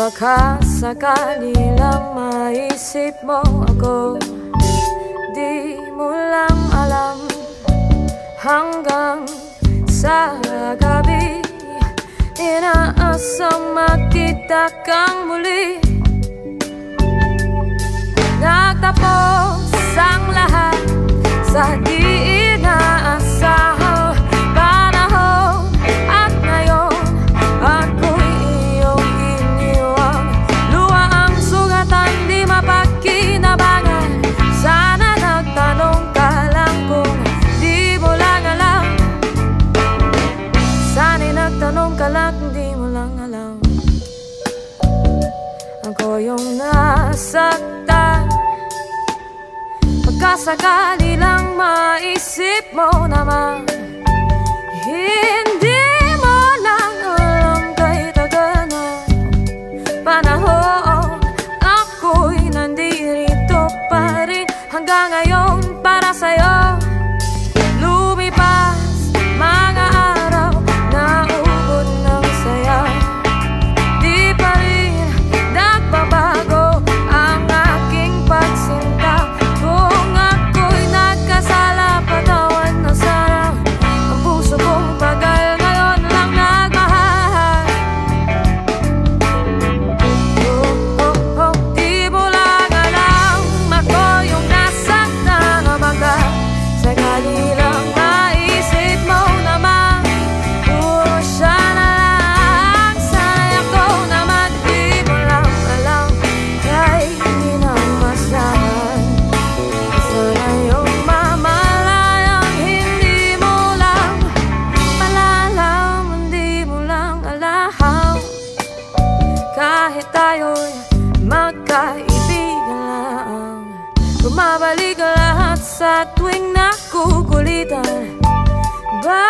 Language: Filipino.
Baka sakali lang maisip mo ako. Di mo lang alam Hanggang sa gabi. Inaasang makita kang muli. Nagtapos ang lahat sa di yung nasaktan. Pagkasakali lang maisip mo naman Hindi sa tuwing nakukulitan Baka